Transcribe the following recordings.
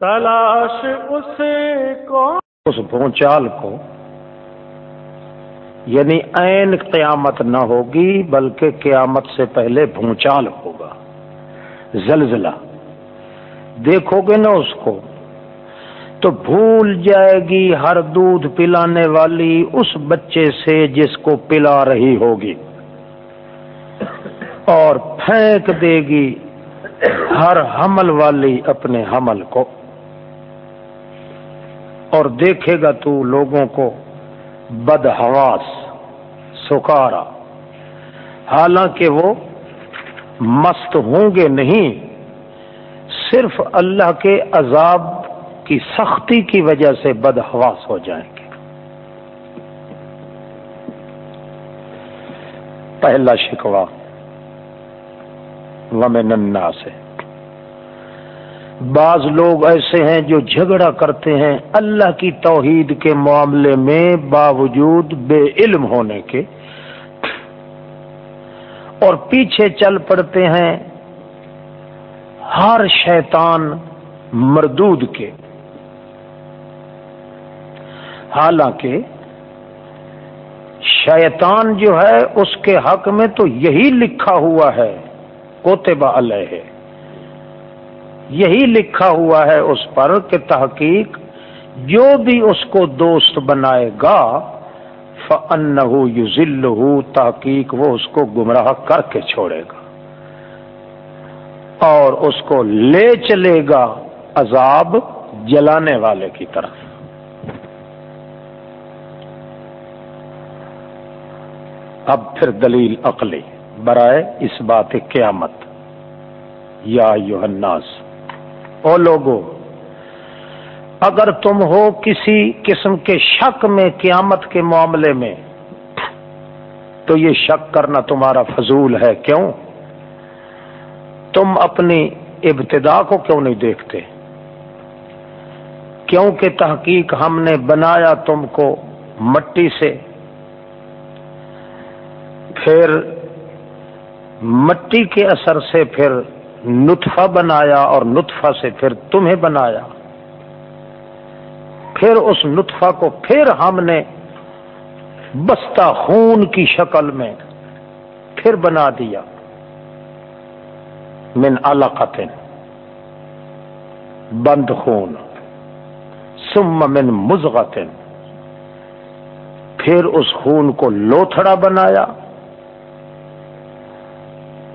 تلاش اس کو اس بھونچال کو یعنی عین قیامت نہ ہوگی بلکہ قیامت سے پہلے بھونچال ہوگا۔ زلزلہ، دیکھو گے نا اس کو، تو بھول جائے گی ہر دودھ پلانے والی اس بچے سے جس کو پلا رہی ہوگی۔ اور پھینک دے گی ہر حمل والی اپنے حمل کو۔ اور دیکھے گا تو لوگوں کو بدحواس، سکارا۔ حالانکہ وہ مست ہوں گے نہیں، صرف اللہ کے عذاب کی سختی کی وجہ سے بدحواس ہو جائیں گے۔ پہلا شکوا ومن الناس۔ سے بعض لوگ ایسے ہیں جو جھگڑا کرتے ہیں اللہ کی توحید کے معاملے میں باوجود بے علم ہونے کے اور پیچھے چل پڑتے ہیں ہر شیطان مردود کے۔ حالانکہ شیطان جو ہے اس کے حق میں تو یہی لکھا ہوا ہے کوتبہ علیہ۔ ہے یہی لکھا ہوا ہے اس پر کہ تحقیق جو بھی اس کو دوست بنائے گا فن یوزل تحقیق وہ اس کو گمراہ کر کے چھوڑے گا۔ اور اس کو لے چلے گا عذاب جلانے والے کی طرف۔ اب پھر دلیل عقلی، برائے اس بات قیامت۔ یا یو الناس او لوگو، اگر تم ہو کسی قسم کے شک میں قیامت کے معاملے میں، تو یہ شک کرنا تمہارا فضول ہے۔ کیوں؟ تم اپنی ابتدا کو کیوں نہیں دیکھتے؟ کیونکہ تحقیق ہم نے بنایا تم کو مٹی سے۔ پھر مٹی کے اثر سے پھر نطفہ بنایا اور نطفہ سے پھر تمہیں بنایا۔ پھر اس نطفہ کو پھر ہم نے بستہ خون کی شکل میں پھر بنا دیا۔ من علقت بند خون۔ سم من مزغت پھر اس خون کو لوتھڑا بنایا۔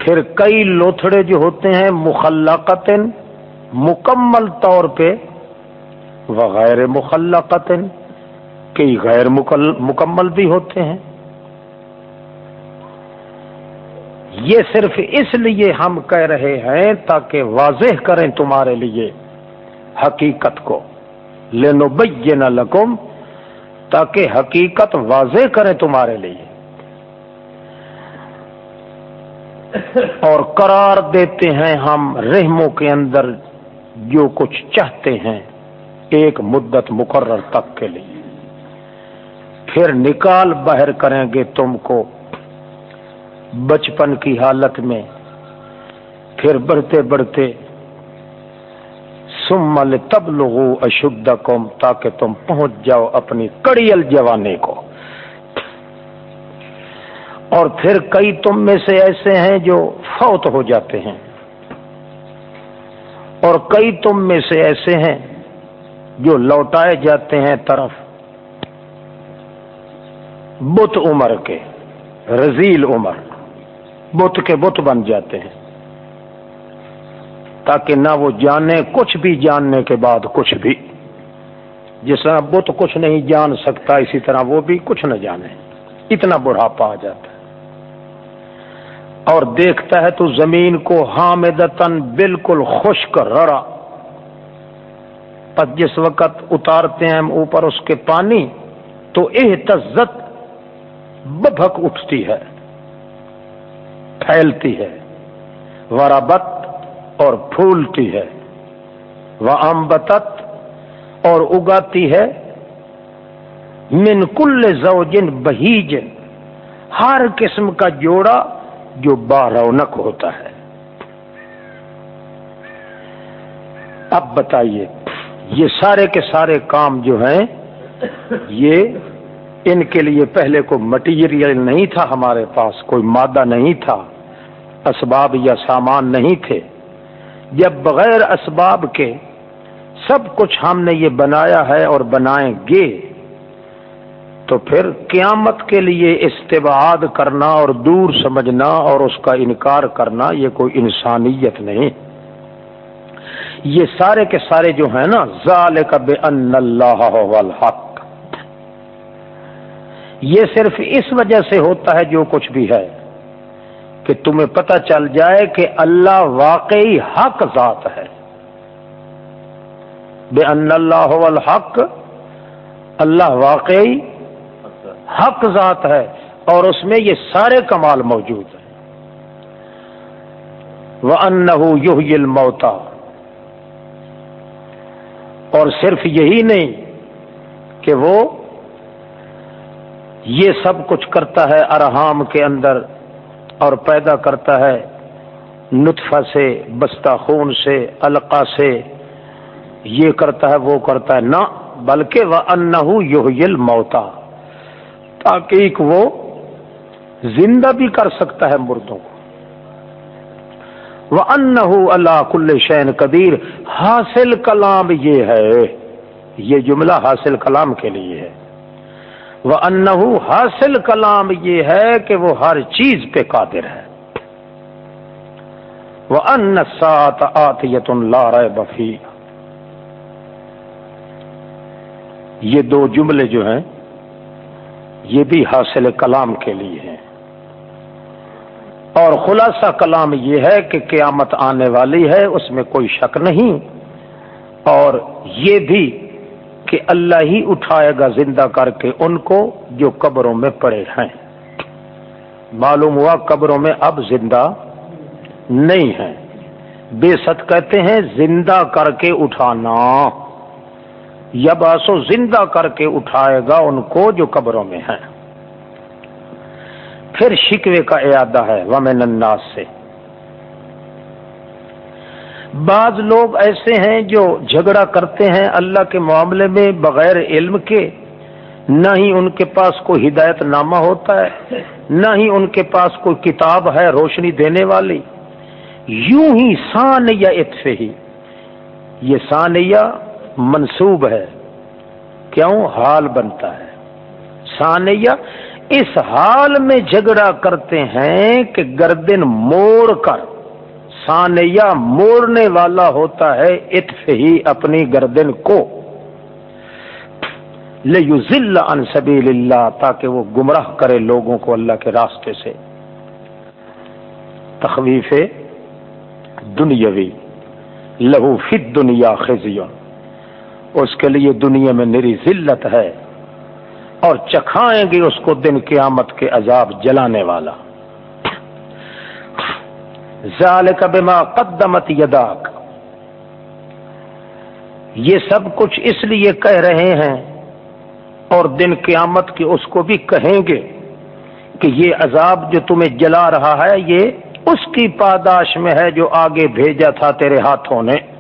پھر کئی لوتھڑے جو ہوتے ہیں مخلقت مکمل طور پہ وغیر مخلقت کئی غیر مکمل بھی ہوتے ہیں۔ یہ صرف اس لیے ہم کہہ رہے ہیں تاکہ واضح کریں تمہارے لیے حقیقت کو۔ لینو نہ لکم، تاکہ حقیقت واضح کریں تمہارے لیے۔ اور قرار دیتے ہیں ہم رحموں کے اندر جو کچھ چاہتے ہیں ایک مدت مقرر تک کے لیے۔ پھر نکال بہر کریں گے تم کو بچپن کی حالت میں۔ پھر بڑھتے بڑھتے سمل تب لوگو اشد قوم تاکہ تم پہنچ جاؤ اپنی کڑیل جوانے کو۔ اور پھر کئی تم میں سے ایسے ہیں جو فوت ہو جاتے ہیں۔ اور کئی تم میں سے ایسے ہیں جو لوٹائے جاتے ہیں طرف۔ بت عمر کے، رزیل عمر، بت کے بت بن جاتے ہیں۔ تاکہ نہ وہ جانے، کچھ بھی جاننے کے بعد کچھ بھی۔ جس طرح بت کچھ نہیں جان سکتا، اسی طرح وہ بھی کچھ نہ جانے۔ اتنا بڑھاپا آ جاتا ہے۔ اور دیکھتا ہے تو زمین کو حامدتن بالکل خشک رڑا۔ پس جس وقت اتارتے ہیں ہم اوپر اس کے پانی، تو احتزت ببھک اٹھتی ہے، پھیلتی ہے ورابت اور پھولتی ہے وہ امبتت اور اگاتی ہے۔ من کل زوجن بہیجن، ہر قسم کا جوڑا جو با رونق ہوتا ہے۔ اب بتائیے، یہ سارے کے سارے کام جو ہیں، یہ ان کے لیے پہلے کوئی مٹیریل نہیں تھا ہمارے پاس، کوئی مادہ نہیں تھا، اسباب یا سامان نہیں تھے۔ جب بغیر اسباب کے سب کچھ ہم نے یہ بنایا ہے اور بنائیں گے تو پھر قیامت کے لیے استباد کرنا اور دور سمجھنا اور اس کا انکار کرنا یہ کوئی انسانیت نہیں۔ یہ سارے کے سارے جو ہیں نا ظال بے ان اللہ والحق یہ صرف اس وجہ سے ہوتا ہے جو کچھ بھی ہے کہ تمہیں پتہ چل جائے کہ اللہ واقعی حق ذات ہے۔ بے ان اللہ والحق اللہ واقعی حق ذات ہے اور اس میں یہ سارے کمال موجود ہیں۔ وہ ان وہ تاکہ وہ زندہ بھی کر سکتا ہے مردوں کو۔ وہ ان اللہ کل شین قدیر حاصل کلام یہ ہے، یہ جملہ حاصل کلام کے لیے ہے۔ وہ ان حاصل کلام یہ ہے کہ وہ ہر چیز پہ قادر ہے۔ وہ ان سات آتیت اللہ بفی یہ دو جملے جو ہیں یہ بھی حاصل کلام کے لیے ہیں۔ اور خلاصہ کلام یہ ہے کہ قیامت آنے والی ہے، اس میں کوئی شک نہیں۔ اور یہ بھی کہ اللہ ہی اٹھائے گا زندہ کر کے ان کو جو قبروں میں پڑے ہیں۔ معلوم ہوا قبروں میں اب زندہ نہیں ہے بے ست کہتے ہیں زندہ کر کے اٹھانا۔ یا باسو زندہ کر کے اٹھائے گا ان کو جو قبروں میں ہیں۔ پھر شکوے کا ارادہ ہے، ومن الناس سے۔ بعض لوگ ایسے ہیں جو جھگڑا کرتے ہیں اللہ کے معاملے میں بغیر علم کے۔ نہ ہی ان کے پاس کوئی ہدایت نامہ ہوتا ہے، نہ ہی ان کے پاس کوئی کتاب ہے روشنی دینے والی۔ یوں ہی سان یا اتفے ہی۔ یہ سانیہ منسوب ہے۔ کیوں؟ حال بنتا ہے۔ سانیہ اس حال میں جھگڑا کرتے ہیں کہ گردن موڑ کر سانیہ موڑنے والا ہوتا ہے اتف ہی اپنی گردن کو۔ لے ان سبیل اللہ، تاکہ وہ گمراہ کرے لوگوں کو اللہ کے راستے سے۔ تخویف دنیاوی، لہو فت دنیا خزیون اس کے لیے دنیا میں میری ذلت ہے اور چکھائیں گے اس کو دن قیامت کے عذاب جلانے والا۔ ذالک بما قدمت یداک۔ یہ سب کچھ اس لیے کہہ رہے ہیں اور دن قیامت کے اس کو بھی کہیں گے کہ یہ عذاب جو تمہیں جلا رہا ہے یہ اس کی پاداش میں ہے جو آگے بھیجا تھا تیرے ہاتھوں نے۔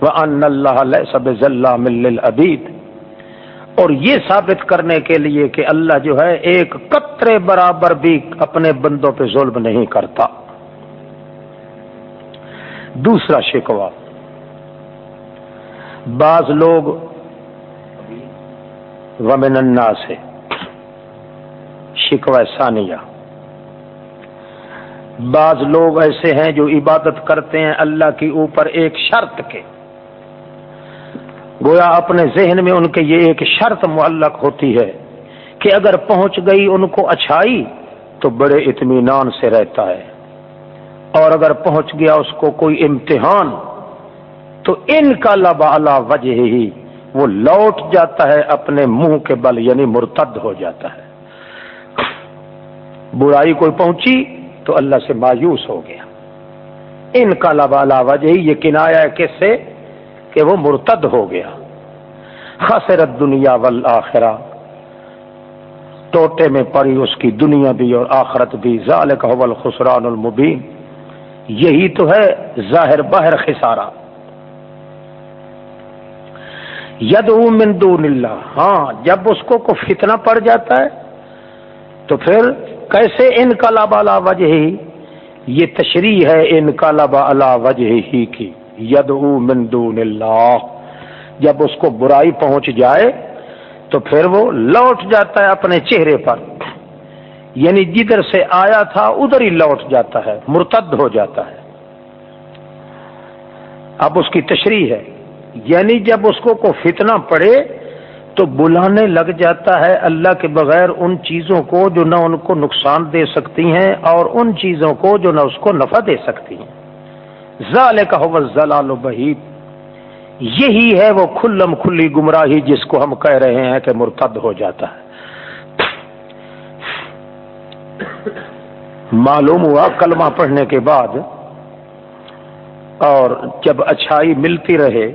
ان اللہ سب ذلہ مل ابید اور یہ ثابت کرنے کے لیے کہ اللہ جو ہے ایک قطرے برابر بھی اپنے بندوں پہ ظلم نہیں کرتا۔ دوسرا شکوا بعض لوگ ومن الناس۔ سے شکوہ ثانیہ۔ بعض لوگ ایسے ہیں جو عبادت کرتے ہیں اللہ کی اوپر ایک شرط کے۔ گویا اپنے ذہن میں ان کے یہ ایک شرط معلق ہوتی ہے کہ اگر پہنچ گئی ان کو اچھائی تو بڑے اطمینان سے رہتا ہے۔ اور اگر پہنچ گیا اس کو کوئی امتحان تو ان کا لبا وجہ ہی وہ لوٹ جاتا ہے اپنے منہ کے بل یعنی مرتد ہو جاتا ہے۔ برائی کوئی پہنچی تو اللہ سے مایوس ہو گیا۔ ان کا لبالا وجہ ہی یہ کنایا ہے کس سے؟ کہ وہ مرتد ہو گیا۔ خسرت دنیا والآخرہ۔ ٹوٹے میں پڑی اس کی دنیا بھی اور آخرت بھی۔ ذالک هو الخسران المبین۔ یہی تو ہے ظاہر باہر خسارہ۔ ید من دون اللہ۔ ہاں جب اس کو کو فتنہ پڑ جاتا ہے، تو پھر کیسے ان کا لابا وجہ ہی؟ یہ تشریح ہے ان کا لبا وجہ ہی کی۔ ید من دون اللہ۔ جب اس کو برائی پہنچ جائے تو پھر وہ لوٹ جاتا ہے اپنے چہرے پر۔ یعنی جدھر سے آیا تھا ادھر ہی لوٹ جاتا ہے، مرتد ہو جاتا ہے۔ اب اس کی تشریح ہے۔ یعنی جب اس کو کو فتنہ پڑے تو بلانے لگ جاتا ہے اللہ کے بغیر ان چیزوں کو جو نہ ان کو نقصان دے سکتی ہیں اور ان چیزوں کو جو نہ اس کو نفع دے سکتی ہیں۔ ظال کا ضلال بحیب یہی ہے وہ کھلم کھلی گمراہی جس کو ہم کہہ رہے ہیں کہ مرتد ہو جاتا ہے۔ معلوم ہوا کلمہ پڑھنے کے بعد اور جب اچھائی ملتی رہے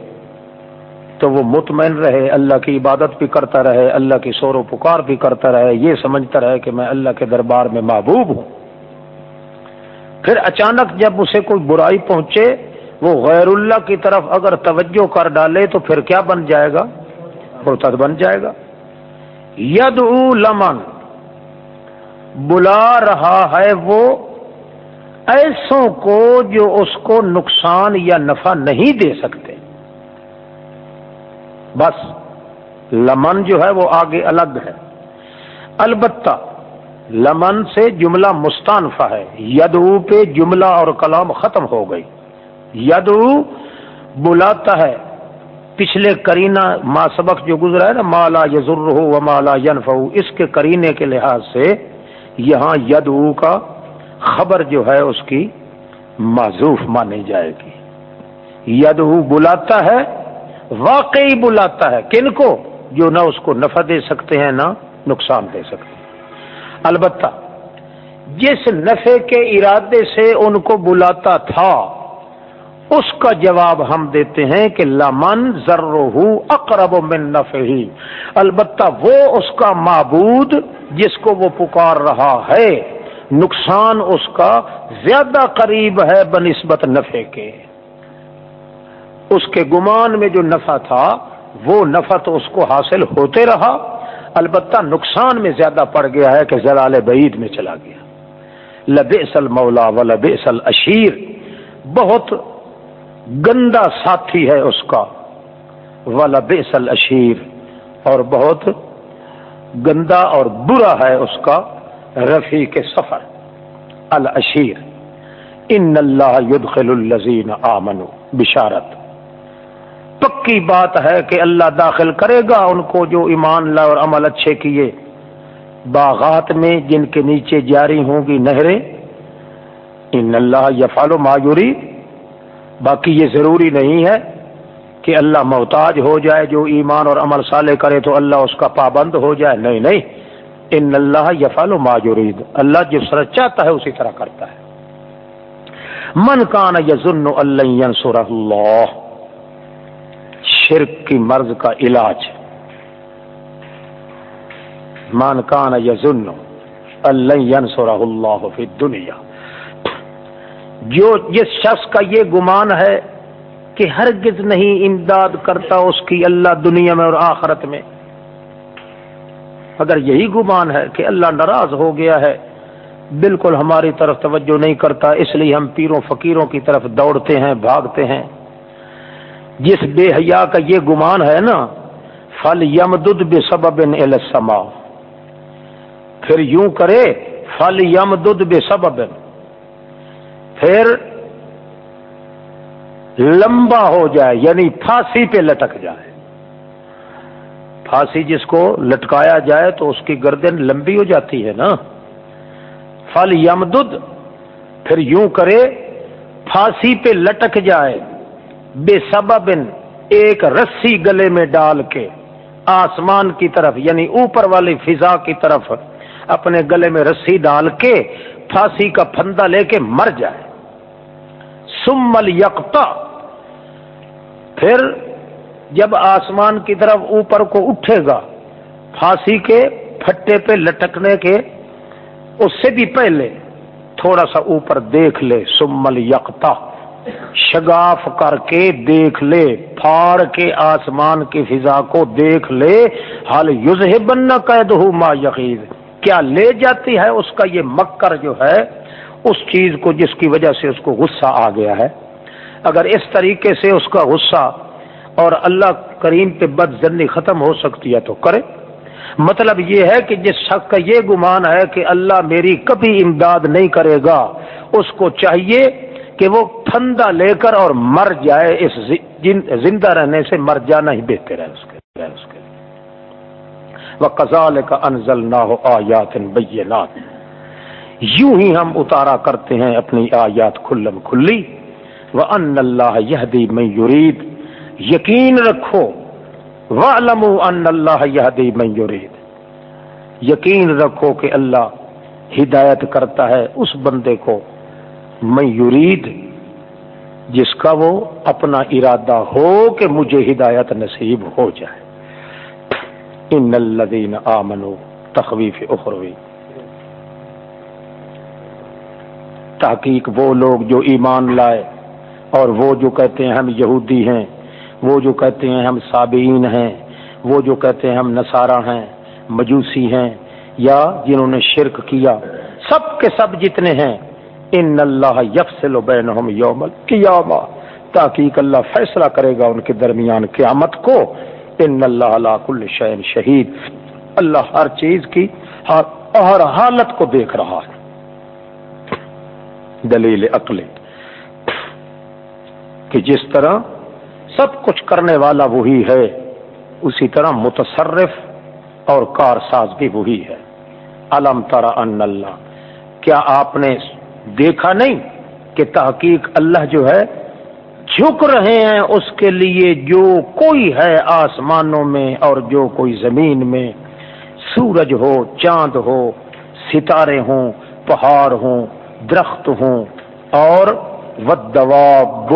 تو وہ مطمئن رہے، اللہ کی عبادت بھی کرتا رہے، اللہ کی شور و پکار بھی کرتا رہے، یہ سمجھتا رہے کہ میں اللہ کے دربار میں محبوب ہوں۔ پھر اچانک جب اسے کوئی برائی پہنچے، وہ غیر اللہ کی طرف اگر توجہ کر ڈالے تو پھر کیا بن جائے گا؟ مرتد بن جائے گا۔ ید لمن، بلا رہا ہے وہ ایسوں کو جو اس کو نقصان یا نفع نہیں دے سکتے۔ بس، لمن جو ہے وہ آگے الگ ہے۔ البتہ لمن سے جملہ مستانفہ ہے۔ یدو پہ جملہ اور کلام ختم ہو گئی۔ یدو بلاتا ہے۔ پچھلے کرینا ما سبق جو گزرا ہے نا مالا یزر ہو و مالا ینف اس کے کرینے کے لحاظ سے یہاں یدو کا خبر جو ہے اس کی معذوف مانی جائے گی۔ یدو بلاتا ہے، واقعی بلاتا ہے۔ کن کو؟ جو نہ اس کو نفع دے سکتے ہیں، نہ نقصان دے سکتے ہیں۔ البتہ جس نفے کے ارادے سے ان کو بلاتا تھا، اس کا جواب ہم دیتے ہیں کہ لمن ذرہ اقرب من نفع ہی البتہ وہ اس کا معبود جس کو وہ پکار رہا ہے، نقصان اس کا زیادہ قریب ہے بنسبت نفے کے۔ اس کے گمان میں جو نفع تھا، وہ نفع تو اس کو حاصل ہوتے رہا۔ البتہ نقصان میں زیادہ پڑ گیا ہے کہ زلال بعید میں چلا گیا۔ لب اصل مولا و لب اصل اشیر بہت گندا ساتھی ہے اس کا۔ و لب اصل اشیر اور بہت گندا اور برا ہے اس کا رفیع کے سفر۔ الشیر ان اللہ یدخل الزین آمنو بشارت۔ پکی بات ہے کہ اللہ داخل کرے گا ان کو جو ایمان لا اور عمل اچھے کیے۔ باغات میں جن کے نیچے جاری ہوں گی نہریں، ان اللہ یفال و مایوری باقی یہ ضروری نہیں ہے کہ اللہ محتاج ہو جائے، جو ایمان اور عمل صالح کرے تو اللہ اس کا پابند ہو جائے۔ نہیں نہیں۔ ان اللہ یفال و ماجوری اللہ جس طرح چاہتا ہے اسی طرح کرتا ہے۔ من کان یزن اللہ اللہ۔ شرک کی مرض کا علاج۔ مان کان یزن اللہ ینصرہ اللہ فی الدنیا۔ جو جس شخص کا یہ گمان ہے کہ ہرگز نہیں امداد کرتا اس کی اللہ دنیا میں اور آخرت میں اگر یہی گمان ہے کہ اللہ ناراض ہو گیا ہے، بالکل ہماری طرف توجہ نہیں کرتا، اس لیے ہم پیروں فقیروں کی طرف دوڑتے ہیں، بھاگتے ہیں۔ جس بے حیا کا یہ گمان ہے نا، فل یمدد بے سبب السما پھر یوں کرے، فل یمدد بے سبب پھر لمبا ہو جائے یعنی پھانسی پہ لٹک جائے۔ پھانسی جس کو لٹکایا جائے تو اس کی گردن لمبی ہو جاتی ہے نا۔ فل یمدد، پھر یوں کرے، پھانسی پہ لٹک جائے۔ بے سبب ایک رسی گلے میں ڈال کے آسمان کی طرف یعنی اوپر والی فضا کی طرف اپنے گلے میں رسی ڈال کے پھانسی کا پھندا لے کے مر جائے۔ سمل یکتا پھر جب آسمان کی طرف اوپر کو اٹھے گا، پھانسی کے پھٹے پہ لٹکنے کے اس سے بھی پہلے تھوڑا سا اوپر دیکھ لے۔ سمل یکتا شگاف کر کے دیکھ لے، پھاڑ کے آسمان کی فضا کو دیکھ لے۔ حال یوز بننا قید ہو ما یقین کیا لے جاتی ہے اس کا یہ مکر جو ہے، اس چیز کو جس کی وجہ سے اس کو غصہ آ گیا ہے۔ اگر اس طریقے سے اس کا غصہ اور اللہ کریم پہ بد زنی ختم ہو سکتی ہے تو کرے۔ مطلب یہ ہے کہ جس شخص کا یہ گمان ہے کہ اللہ میری کبھی امداد نہیں کرے گا، اس کو چاہیے کہ وہ پھندا لے کر اور مر جائے، اس زندہ رہنے سے مر جانا ہی بہتر ہے اس کے اس کے وہ کزال کا انزل نہ ہو آیات بینات یوں ہی ہم اتارا کرتے ہیں اپنی آیات کھلم کھلی۔ وہ ان اللہ یہ میں یرید یقین رکھو۔ وَعْلَمُوا أَنَّ اللَّهَ يَهْدِي مَن يُرِيدُ۔ یقین رکھو کہ اللہ ہدایت کرتا ہے اس بندے کو۔ میں یرید، جس کا وہ اپنا ارادہ ہو کہ مجھے ہدایت نصیب ہو جائے۔ ان الذین آمنوا، تخویف اخروی۔ تحقیق وہ لوگ جو ایمان لائے، اور وہ جو کہتے ہیں ہم یہودی ہیں، وہ جو کہتے ہیں ہم سابعین ہیں، وہ جو کہتے ہیں ہم نصارہ ہیں، مجوسی ہیں، یا جنہوں نے شرک کیا، سب کے سب جتنے ہیں ان اللہ یفصل بینہم یوم القیامہ تاکہ اللہ فیصلہ کرے گا ان کے درمیان قیامت کو۔ ان اللہ علا کل شعین شہید۔ اللہ ہر چیز کی ہر, ہر حالت کو دیکھ رہا ہے۔ دلیل عقل۔ کہ جس طرح سب کچھ کرنے والا وہی ہے اسی طرح متصرف اور کار ساز بھی وہی ہے۔ علم ترا ان اللہ کیا آپ نے دیکھا نہیں کہ تحقیق اللہ جو ہے جھک رہے ہیں اس کے لیے جو کوئی ہے آسمانوں میں اور جو کوئی زمین میں، سورج ہو، چاند ہو، ستارے ہوں، پہاڑ ہوں، درخت ہوں، اور ودواب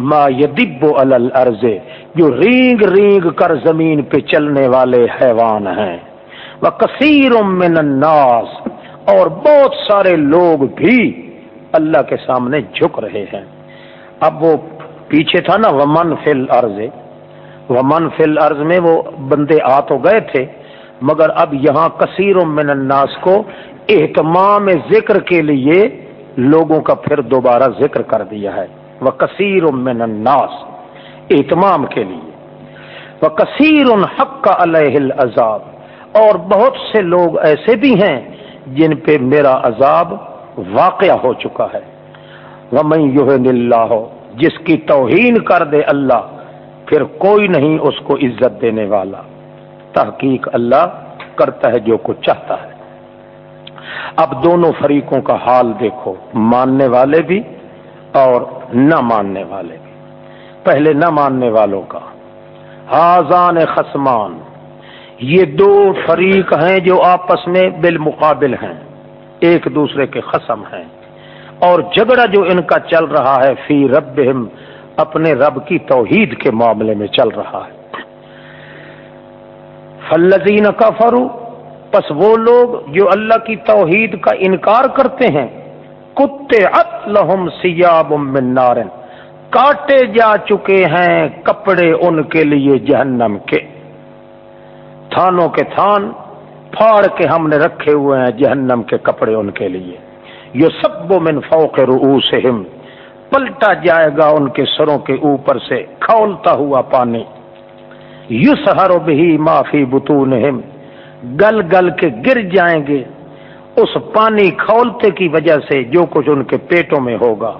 ما یدب الارض جو رینگ رینگ کر زمین پہ چلنے والے حیوان ہیں۔ وہ کثیر من الناس اور بہت سارے لوگ بھی اللہ کے سامنے جھک رہے ہیں۔ اب وہ پیچھے تھا نا، ومن فل عرض ومن فل عرض میں وہ بندے آ تو گئے تھے، مگر اب یہاں کثیر من الناس کو اہتمام ذکر کے لیے لوگوں کا پھر دوبارہ ذکر کر دیا ہے۔ وہ کثیر من الناس، اہتمام کے لیے۔ وہ کثیر حق کا علیہ العذاب۔ اور بہت سے لوگ ایسے بھی ہیں جن پہ میرا عذاب واقع ہو چکا ہے۔ وہ میں اللہ جس کی توہین کر دے اللہ، پھر کوئی نہیں اس کو عزت دینے والا۔ تحقیق اللہ کرتا ہے جو کچھ چاہتا ہے۔ اب دونوں فریقوں کا حال دیکھو، ماننے والے بھی اور نہ ماننے والے۔ بھی پہلے نہ ماننے والوں کا۔ حاضان خسمان یہ دو فریق ہیں جو آپس میں بالمقابل ہیں، ایک دوسرے کے خسم ہیں۔ اور جھگڑا جو ان کا چل رہا ہے، فی رب اپنے رب کی توحید کے معاملے میں چل رہا ہے۔ فلزین کا فرو پس وہ لوگ جو اللہ کی توحید کا انکار کرتے ہیں کتے لہم سیاب من نارن کاٹے جا چکے ہیں کپڑے ان کے لیے جہنم کے۔ تھانوں کے تھان پھاڑ کے ہم نے رکھے ہوئے ہیں جہنم کے کپڑے ان کے لیے۔ یہ سب من فوق رؤوسہم۔ پلٹا جائے گا ان کے سروں کے اوپر سے کھولتا ہوا پانی۔ یس ہر بھی معافی بتونہم گل گل کے گر جائیں گے۔ اس پانی کھولتے کی وجہ سے جو کچھ ان کے پیٹوں میں ہوگا۔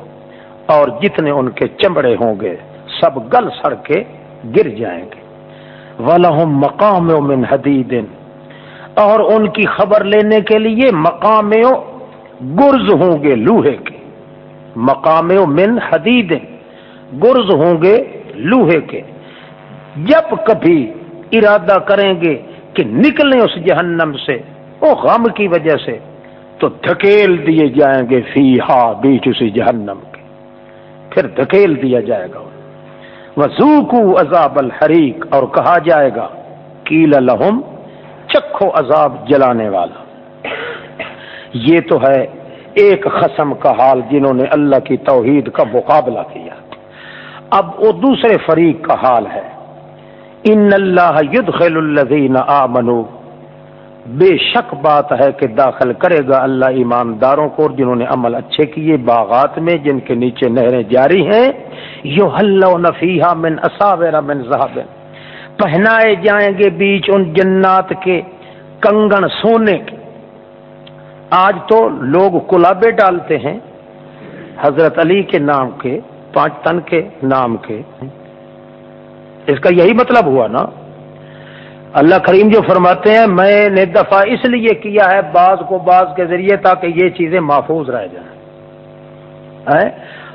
اور جتنے ان کے چمڑے ہوں گے، سب گل سڑ کے گر جائیں گے۔ وَلَهُمْ مَقَامِ مِنْ حَدِيدٍ۔ اور ان کی خبر لینے کے لیے مقام گرز ہوں گے لوہے کے۔ مقام من حدید گرز ہوں گے لوہے کے۔ جب کبھی ارادہ کریں گے کہ نکلیں اس جہنم سے، وہ غم کی وجہ سے، تو دھکیل دیے جائیں گے فی ہا، بیچ اسی جہنم کے۔ پھر دھکیل دیا جائے گا۔ وزوکو عذاب الحریق اور کہا جائے گا کیل لہم چکھو عذاب جلانے والا۔ یہ تو ہے ایک قسم کا حال جنہوں نے اللہ کی توحید کا مقابلہ کیا۔ اب وہ دوسرے فریق کا حال ہے۔ ان اللہ یدخل الذین آمنوا بے شک بات ہے کہ داخل کرے گا اللہ ایمانداروں کو جنہوں نے عمل اچھے کیے باغات میں، جن کے نیچے نہریں جاری ہیں یو نفیحہ من اصاور من ذهب پہنائے جائیں گے بیچ ان جنات کے کنگن سونے۔ کے آج تو لوگ کلابے ڈالتے ہیں۔ حضرت علی کے نام کے، پانچ تن کے نام کے۔ اس کا یہی مطلب ہوا نا۔ اللہ کریم جو فرماتے ہیں، میں نے دفعہ اس لیے کیا ہے بعض کو بعض کے ذریعے تاکہ یہ چیزیں محفوظ رہ جائیں۔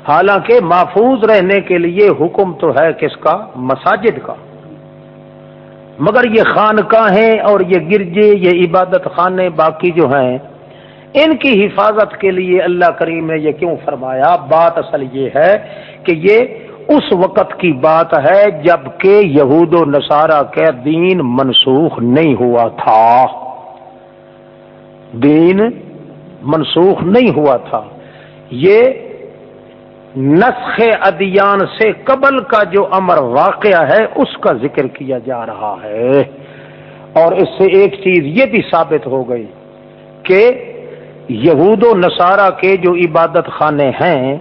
حالانکہ محفوظ رہنے کے لیے حکم تو ہے کس کا؟ مساجد کا۔ مگر یہ خانقاہیں اور یہ گرجے، یہ عبادت خانے باقی جو ہیں، ان کی حفاظت کے لیے اللہ کریم نے یہ کیوں فرمایا؟ بات اصل یہ ہے کہ یہ اس وقت کی بات ہے جبکہ یہود و نصارہ کے دین منسوخ نہیں ہوا تھا۔ دین منسوخ نہیں ہوا تھا۔ یہ نسخ ادیان سے قبل کا جو امر واقعہ ہے، اس کا ذکر کیا جا رہا ہے۔ اور اس سے ایک چیز یہ بھی ثابت ہو گئی کہ یہود و نصارہ کے جو عبادت خانے ہیں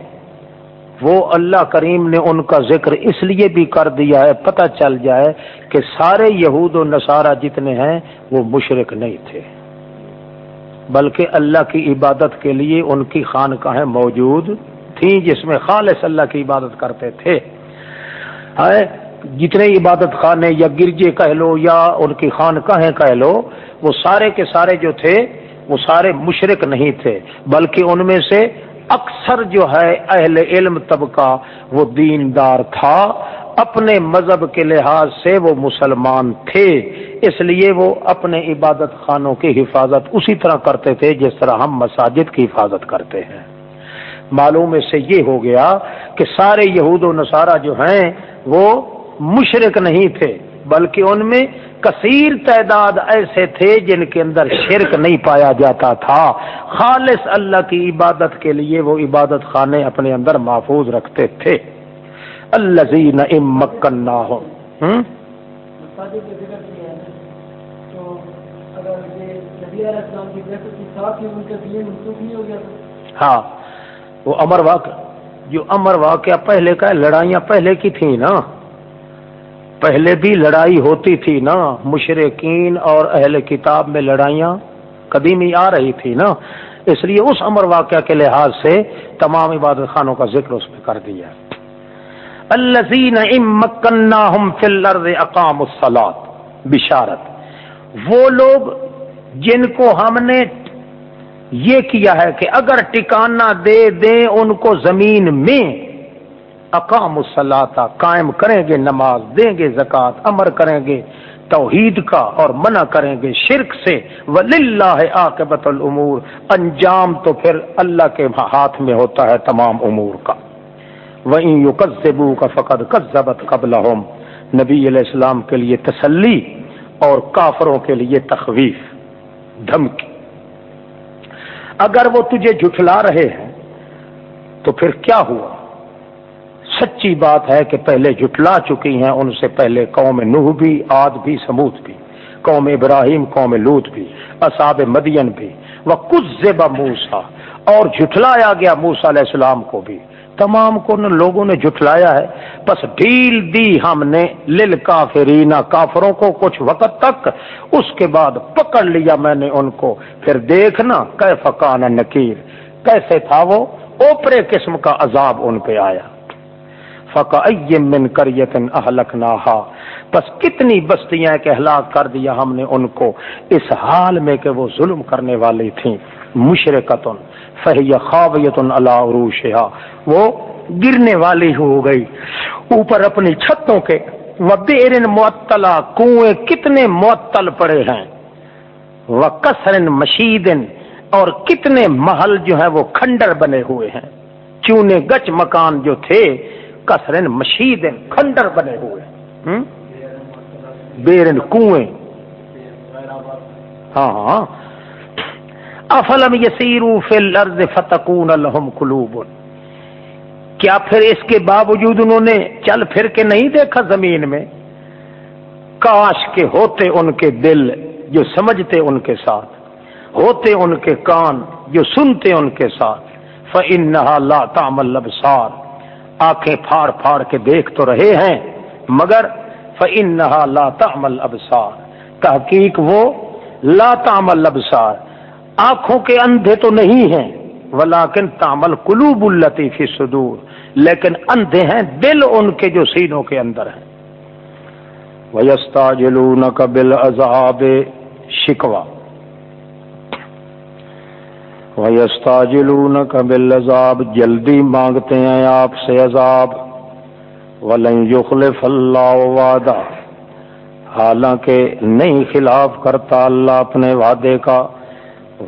وہ اللہ کریم نے ان کا ذکر اس لیے بھی کر دیا ہے، پتہ چل جائے کہ سارے یہود و نصارہ جتنے ہیں، وہ مشرق نہیں تھے۔ بلکہ اللہ کی عبادت کے لیے ان کی خانقاہیں موجود تھیں، جس میں خالص اللہ کی عبادت کرتے تھے۔ جتنے عبادت خانے یا گرجے کہہ لو یا ان کی خانقاہیں کہہ لو، وہ سارے کے سارے جو تھے، وہ سارے مشرق نہیں تھے، بلکہ ان میں سے اکثر جو ہے اہل علم طبقہ وہ دیندار تھا، اپنے مذہب کے لحاظ سے وہ مسلمان تھے، اس لیے وہ اپنے عبادت خانوں کی حفاظت اسی طرح کرتے تھے جس طرح ہم مساجد کی حفاظت کرتے ہیں۔ معلوم اس سے یہ ہو گیا کہ سارے یہود و نصارہ جو ہیں وہ مشرق نہیں تھے، بلکہ ان میں کثیر تعداد ایسے تھے جن کے اندر شرک نہیں پایا جاتا تھا۔ خالص اللہ کی عبادت کے لیے وہ عبادت خانے اپنے اندر محفوظ رکھتے تھے۔ اللہ مکن نہ ہو ہاں وہ امر واقع جو امر واقعہ پہلے کا لڑائیاں پہلے کی تھیں نا۔ پہلے بھی لڑائی ہوتی تھی نا، مشرقین اور اہل کتاب میں لڑائیاں قدیمی آ رہی تھی نا۔ اس لیے اس امر واقعہ کے لحاظ سے تمام عبادت خانوں کا ذکر اس میں کر دیا الزین اقام السلات بشارت۔ وہ لوگ جن کو ہم نے یہ کیا ہے کہ اگر ٹکانا دے دیں ان کو زمین میں اقام الصلاطہ قائم کریں گے نماز، دیں گے زکوٰۃ، امر کریں گے توحید کا اور منع کریں گے شرک سے۔ وللہ عاقبت الامور انجام تو پھر اللہ کے ہاتھ میں ہوتا ہے تمام امور کا۔ وہیں یو کا فقط کذبت قبل نبی علیہ السلام کے لیے تسلی اور کافروں کے لیے تخویف، دھمکی۔ اگر وہ تجھے جھٹلا رہے ہیں تو پھر کیا ہوا؟ سچی بات ہے کہ پہلے جھٹلا چکی ہیں، ان سے پہلے قوم نوح بھی آد بھی سمود بھی، قوم ابراہیم، قوم لوت بھی اصاب مدین بھی وہ کچھ موسا اور جھٹلایا گیا موسا علیہ السلام کو بھی۔ تمام کو لوگوں نے جھٹلایا ہے۔ بس ڈھیل دی ہم نے، لل کافرینا کافروں کو کچھ وقت تک۔ اس کے بعد پکڑ لیا میں نے ان کو۔ پھر دیکھنا کہ فکان نکیر۔ کیسے تھا وہ؟ اوپرے قسم کا عذاب ان پہ آیا۔ من کریتن اہلک نہا بس کتنی بستیاں کہ ہلاک کر دیا ہم نے ان کو۔ اس حال میں کہ وہ ظلم کرنے والی تھیں۔ مشرقتن فہی خاویت اللہ عروشہ وہ گرنے والی ہو گئی۔ اوپر اپنی چھتوں کے وہ دیر معطلا کنویں کتنے معطل پڑے ہیں۔ وہ کسرن مشیدن اور کتنے محل جو ہیں وہ کھنڈر بنے ہوئے ہیں۔ چونے گچ مکان جو تھے کسرن مشیدن کھنڈر بنے ہوئے بیرن کنویں۔ ہاں ہاں۔ افلم یسیرو فی الارض فتکون لهم قلوب کیا پھر اس کے باوجود انہوں نے چل پھر کے نہیں دیکھا زمین میں؟ کاش کے ہوتے ان کے دل جو سمجھتے ان کے ساتھ۔ ہوتے ان کے کان جو سنتے ان کے ساتھ۔ فَإِنَّهَا لَا تَعْمَلْ لَبْسَارِ آنکھیں پھاڑ پھاڑ کے دیکھ تو رہے ہیں، مگر فَإِنَّهَا لَا تَعْمَلْ أَبْصَارِ تحقیق وہ، لا تعمل آنکھوں کے اندھے تو نہیں ہیں ولاکن تامل قلوب الطیفی صدور لیکن اندھے ہیں، دل ان کے جو سینوں کے اندر ہیں۔ ویستا جلون قبل عذاب شکوا ویستا جلون قبل عذاب جلدی مانگتے ہیں آپ سے عذاب۔ ولن یخلف اللہ وعدہ حالانکہ نہیں خلاف کرتا اللہ اپنے وعدے کا۔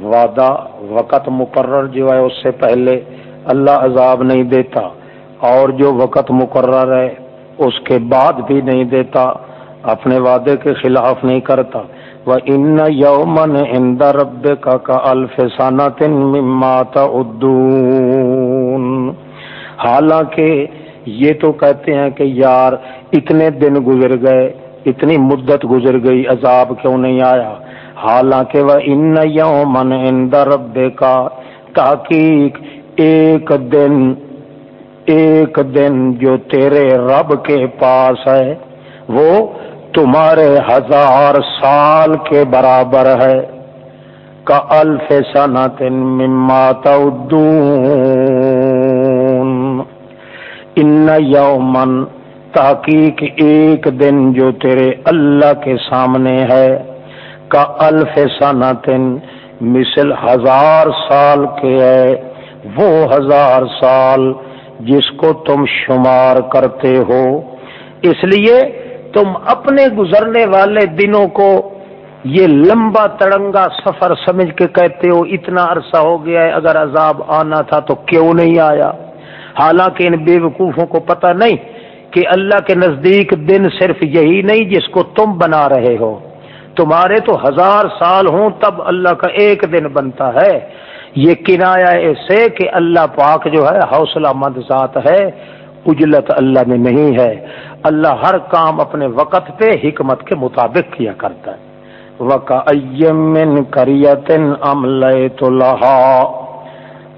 وعدہ وقت مقرر جو ہے، اس سے پہلے اللہ عذاب نہیں دیتا۔ اور جو وقت مقرر ہے، اس کے بعد بھی نہیں دیتا۔ اپنے وعدے کے خلاف نہیں کرتا۔ وہ ان یومن ان رب کا کا الفسانہ حالانکہ یہ تو کہتے ہیں کہ یار، اتنے دن گزر گئے، اتنی مدت گزر گئی، عذاب کیوں نہیں آیا؟ حالانکہ وہ ان یومن عند رب کا تحقیق، ایک دن ایک دن جو تیرے رب کے پاس ہے، وہ تمہارے ہزار سال کے برابر ہے۔ کا الف سنت مما تعدون۔ ان یومن تحقیق ایک دن جو تیرے اللہ کے سامنے ہے۔ کا الف سنتن مثل ہزار سال کے ہے۔ وہ ہزار سال جس کو تم شمار کرتے ہو۔ اس لیے تم اپنے گزرنے والے دنوں کو یہ لمبا تڑنگا سفر سمجھ کے کہتے ہو، اتنا عرصہ ہو گیا ہے، اگر عذاب آنا تھا تو کیوں نہیں آیا؟ حالانکہ ان بے وقوفوں کو پتہ نہیں کہ اللہ کے نزدیک دن صرف یہی نہیں جس کو تم بنا رہے ہو۔ تمہارے تو ہزار سال ہوں، تب اللہ کا ایک دن بنتا ہے۔ یہ کنایا ایسے کہ اللہ پاک جو ہے، حوصلہ مند ذات ہے۔ اجلت اللہ میں نہیں ہے۔ اللہ ہر کام اپنے وقت پہ حکمت کے مطابق کیا کرتا ہے۔ کریتن عمل تو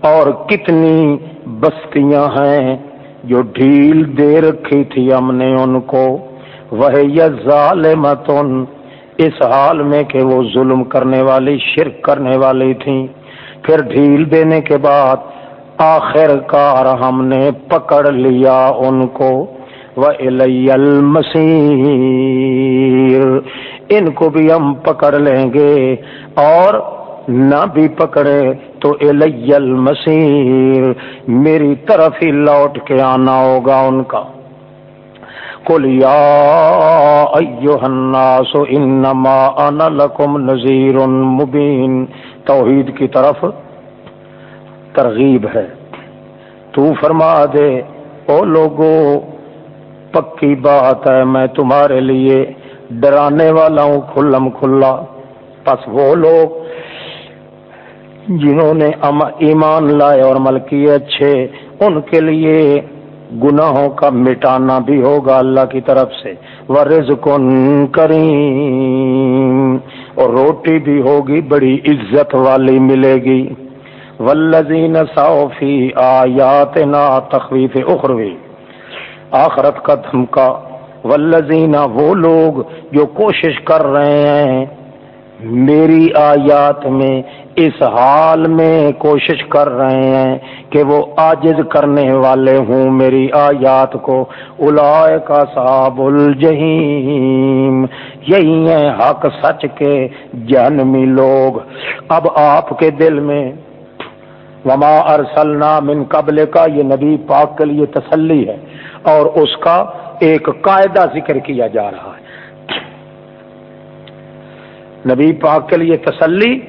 اور کتنی بستیاں ہیں جو ڈھیل دے رکھی تھی ہم نے ان کو۔ وہ ظالمتن اس حال میں کہ وہ ظلم کرنے والی، شرک کرنے والی تھی پھر ڈھیل دینے کے بعد آخر کار ہم نے پکڑ لیا ان کو۔ وہ ان کو بھی ہم پکڑ لیں گے اور نہ بھی پکڑے تو المسیر میری طرف ہی لوٹ کے آنا ہوگا ان کا۔ قل یا ایوہ الناس انما انا لکم نذیر مبین۔ توحید کی طرف ترغیب ہے۔ تو فرما دے، او لوگو، پکی بات ہے، میں تمہارے لیے ڈرانے والا ہوں، کھلم کھلا۔ پس وہ لوگ جنہوں نے ایمان لائے اور عمل کیے اچھے، ان کے لیے گناہوں کا مٹانا بھی ہوگا اللہ کی طرف سے۔ ورزقن کریم، اور روٹی بھی ہوگی، بڑی عزت والی ملے گی۔ ولزین صوفی آیات نا تخویف اخروی۔ آخرت کا دھمکا۔ ولزینہ وہ لوگ جو کوشش کر رہے ہیں، میری آیات میں اس حال میں کوشش کر رہے ہیں کہ وہ آجز کرنے والے ہوں میری آیات کو۔ الائے کا صاحب الجہیم یہی ہیں حق سچ کے جہنمی لوگ۔ اب آپ کے دل میں وما ارسلنا من قبل کا یہ نبی پاک کے لیے تسلی ہے اور اس کا ایک قاعدہ ذکر کیا جا رہا ہے۔ نبی پاک کے لیے تسلی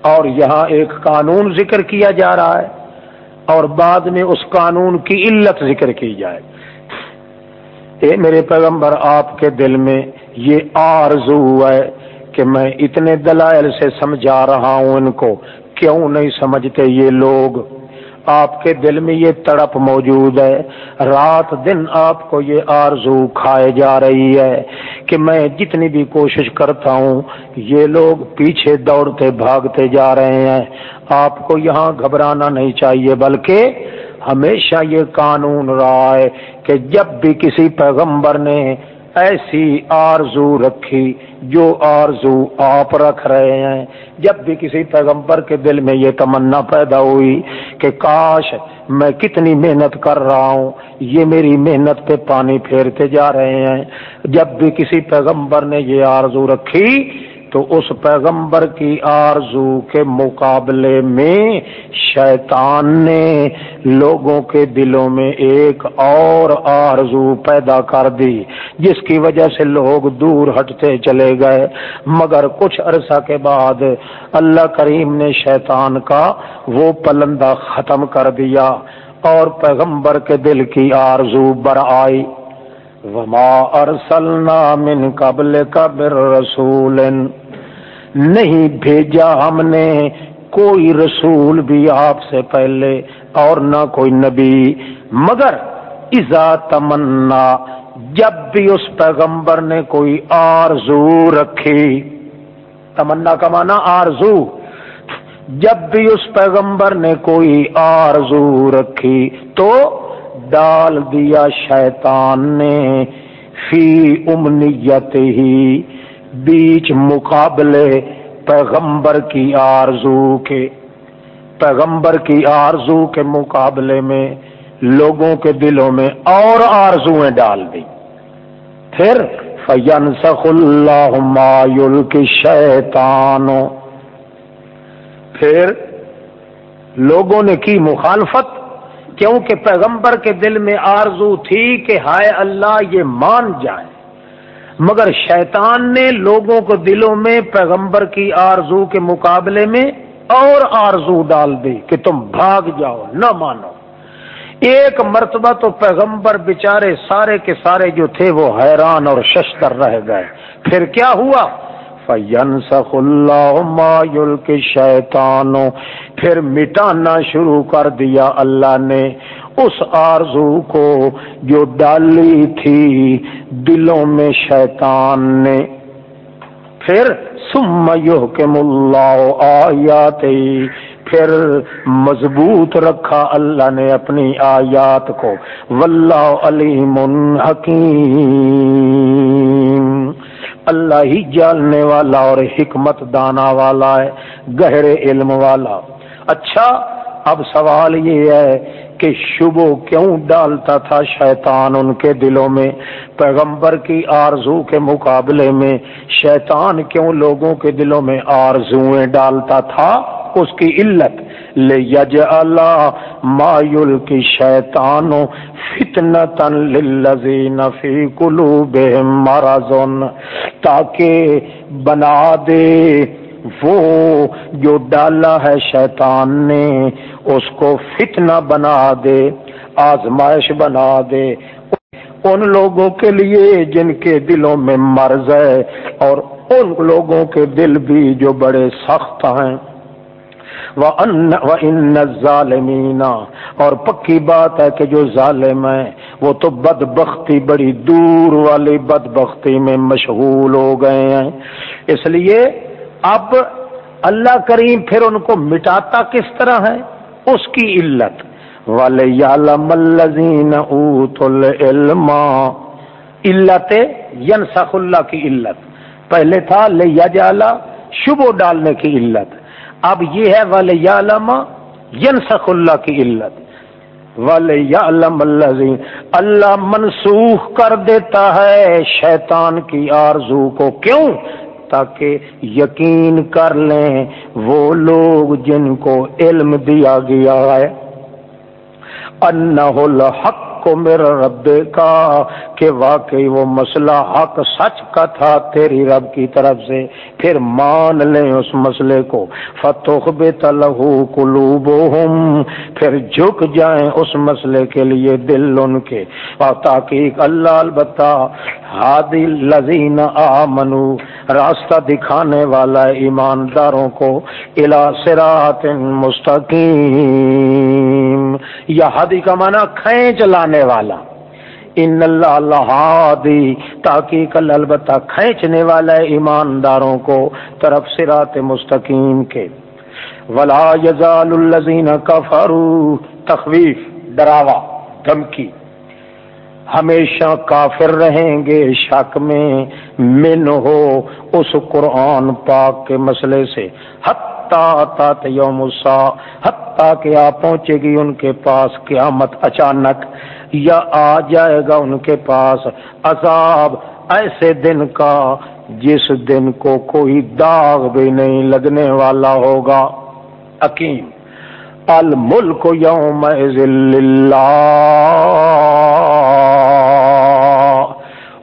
اور یہاں ایک قانون ذکر کیا جا رہا ہے اور بعد میں اس قانون کی علت ذکر کی جائے۔ اے میرے پیغمبر، آپ کے دل میں یہ آرزو ہے کہ میں اتنے دلائل سے سمجھا رہا ہوں ان کو۔ کیوں نہیں سمجھتے یہ لوگ؟ آپ کے دل میں یہ تڑپ موجود ہے۔ رات دن آپ کو یہ آرزو کھائے جا رہی ہے کہ میں جتنی بھی کوشش کرتا ہوں، یہ لوگ پیچھے دوڑتے بھاگتے جا رہے ہیں۔ آپ کو یہاں گھبرانا نہیں چاہیے، بلکہ ہمیشہ یہ قانون رہا ہے کہ جب بھی کسی پیغمبر نے ایسی آرزو رکھی جو آرزو آپ رکھ رہے ہیں۔ جب بھی کسی پیغمبر کے دل میں یہ تمنا پیدا ہوئی کہ کاش میں کتنی محنت کر رہا ہوں، یہ میری محنت پہ پانی پھیرتے جا رہے ہیں۔ جب بھی کسی پیغمبر نے یہ آرزو رکھی تو اس پیغمبر کی آرزو کے مقابلے میں شیطان نے لوگوں کے دلوں میں ایک اور آرزو پیدا کر دی، جس کی وجہ سے لوگ دور ہٹتے چلے گئے۔ مگر کچھ عرصہ کے بعد اللہ کریم نے شیطان کا وہ پلندہ ختم کر دیا اور پیغمبر کے دل کی آرزو بر آئی۔ وما ارسلنا من قبل قبر رسول۔ نہیں بھیجا ہم نے۔ کوئی رسول بھی آپ سے پہلے اور نہ کوئی نبی۔ مگر ازا تمنا، جب بھی اس پیغمبر نے کوئی آرزو رکھی۔ تمنا کا مانا آرزو۔ جب بھی اس پیغمبر نے کوئی آرزو رکھی تو ڈال دیا شیطان نے۔ فی امنیت ہی بیچ مقابلے پیغمبر کی آرزو کے، پیغمبر کی آرزو کے مقابلے میں لوگوں کے دلوں میں اور آرزویں ڈال دی۔ پھر فین سخ اللہ مایول کی شیتان پھر لوگوں نے کی مخالفت، کیونکہ پیغمبر کے دل میں آرزو تھی کہ ہائے اللہ یہ مان جائے۔ مگر شیطان نے لوگوں کو دلوں میں پیغمبر کی آرزو کے مقابلے میں اور آرزو ڈال دی کہ تم بھاگ جاؤ، نہ مانو۔ ایک مرتبہ تو پیغمبر بچارے سارے کے سارے جو تھے وہ حیران اور ششتر رہ گئے۔ پھر کیا ہوا؟ فین سخ اللہ مایول کے شیتانوں پھر مٹانا شروع کر دیا اللہ نے۔ اس آرزو کو جو ڈالی تھی دلوں میں شیطان نے۔ پھر سم کے ملا آیات پھر مضبوط رکھا اللہ نے اپنی آیات کو۔ واللہ علیم حکیم۔ اللہ ہی جاننے والا اور حکمت دانا والا ہے، گہرے علم والا۔ اچھا اب سوال یہ ہے کہ شبو کیوں ڈالتا تھا شیطان ان کے دلوں میں؟ پیغمبر کی آرزو کے مقابلے میں شیطان کیوں لوگوں کے دلوں میں آرزویں ڈالتا تھا؟ اس کی علت لے یج اللہ مایول کی شیطان فتن تن لذین فی کلو بے تاکہ بنا دے وہ جو ڈالا ہے شیطان نے، اس کو فتنہ بنا دے، آزمائش بنا دے۔ ان لوگوں کے لیے جن کے دلوں میں مرض ہے، اور ان لوگوں کے دل بھی جو بڑے سخت ہیں۔ ان ظالمین اور پکی بات ہے کہ جو ظالم ہے وہ تو بد بختی بڑی دور والی بد بختی میں مشغول ہو گئے ہیں۔ اس لیے اب اللہ کریم پھر ان کو مٹاتا کس طرح ہے؟ اس کی علت۔ والے علت ینسخ اللہ کی علت۔ پہلے تھا لیا جالا شبو ڈالنے کی علت۔ اب یہ ہے والے ینسخ اللہ کی علت۔ والے اللہ منسوخ کر دیتا ہے شیطان کی آرزو کو۔ کیوں؟ تاکہ یقین کر لیں وہ لوگ جن کو علم دیا گیا ہے۔ انہ الحق کو میرا رب کا کہ واقعی وہ مسئلہ حق سچ کا تھا تیری رب کی طرف سے۔ پھر مان لیں اس مسئلے کو۔ فتح بے تلو کلوب پھر جھک جائیں اس مسئلے کے لیے دل ان کے۔ تاکہ اللہ البتہ ہادی لذین آ منو راستہ دکھانے والا ایمانداروں کو۔ الا سرات مستقیم یا ہادی کا معنی کھینچ لانے والا۔ ان اللہ اللہ ہادی تاکہ کل البتہ کھینچنے والا ہے ایمانداروں کو طرف سرات مستقیم کے۔ ولا یزال الزین کفرو تخویف ڈراوا، دھمکی۔ ہمیشہ کافر رہیں گے شک میں، من ہو اس قرآن پاک کے مسئلے سے۔ یوم حتیٰ کہ آ پہنچے گی ان کے پاس قیامت اچانک۔ یا آ جائے گا ان کے پاس عذاب، ایسے دن کا جس دن کو کوئی داغ بھی نہیں لگنے والا ہوگا۔ عکیم الملک یوم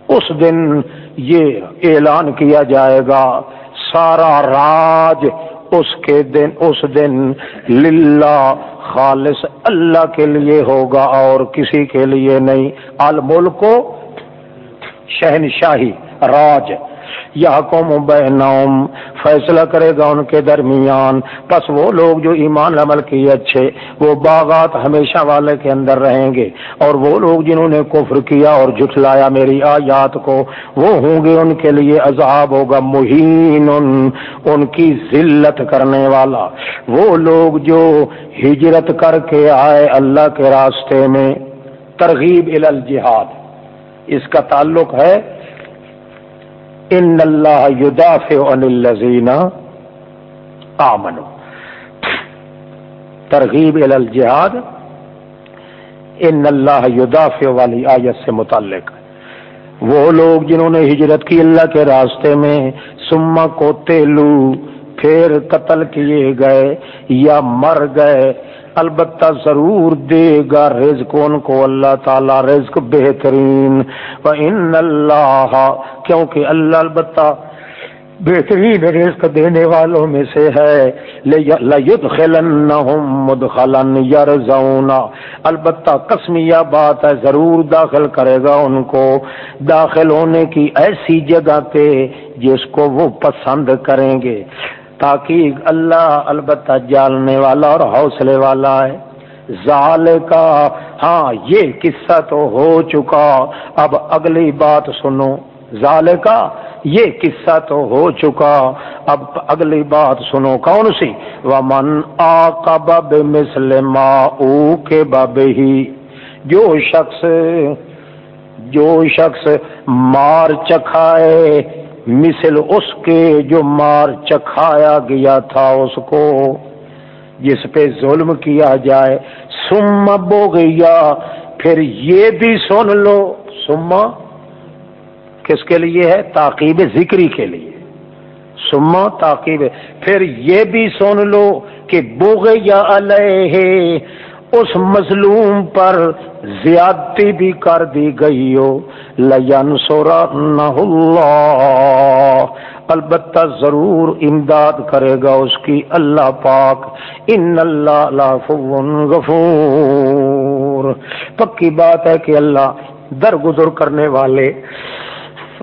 اس دن یہ اعلان کیا جائے گا، سارا راج اس کے دن، اس دن للہ خالص اللہ کے لیے ہوگا اور کسی کے لیے نہیں۔ الملک شہنشاہی، راج۔ یا قوم بہنوم فیصلہ کرے گا ان کے درمیان۔ بس وہ لوگ جو ایمان عمل کیے اچھے، وہ باغات ہمیشہ والے کے اندر رہیں گے۔ اور وہ لوگ جنہوں نے کفر کیا اور جھٹلایا میری آیات کو، وہ ہوں گے ان کے لیے عذاب ہوگا، مہین ان کی ذلت کرنے والا۔ وہ لوگ جو ہجرت کر کے آئے اللہ کے راستے میں، ترغیب الجہاد۔ اس کا تعلق ہے ان اللہ یدافع عن الذین آمنوا۔ ترغیب الجہاد۔ ان اللہ یدافع والی آیت سے متعلق۔ وہ لوگ جنہوں نے ہجرت کی اللہ کے راستے میں سما کو تیلو پھر قتل کیے گئے یا مر گئے۔ البتہ ضرور دے گا رزق ان کو، اللہ تعالی رزق بہترین۔ ان اللہ کیونکہ اللہ البتہ بہترین رزق دینے والوں میں سے ہے۔ البتہ قسمیہ بات ہے، ضرور داخل کرے گا ان کو۔ داخل ہونے کی ایسی جگہ پہ جس کو وہ پسند کریں گے۔ تاکہ اللہ البتہ جالنے والا اور حوصلے والا ہے۔ ظال کا ہاں یہ قصہ تو ہو چکا۔ اب اگلی بات سنو۔ ظال کا یہ قصہ تو ہو چکا۔ اب اگلی بات سنو۔ کون سی؟ وہ من آ کا بب مسلم کے بب ہی جو شخص جو شخص مار چکھائے مثل اس کے جو مار چکھایا گیا تھا اس کو، جس پہ ظلم کیا جائے۔ سما بو گیا پھر یہ بھی سن لو۔ سما کس کے لیے ہے؟ تاقیب ذکری کے لیے۔ سما تاقیب پھر یہ بھی سن لو کہ بو گیا علیہ اس مظلوم پر زیادتی بھی کر دی گئی ہو۔ لین سورا البتہ ضرور امداد کرے گا اس کی اللہ پاک۔ ان اللہ غفور۔ پکی بات ہے کہ اللہ درگزر کرنے والے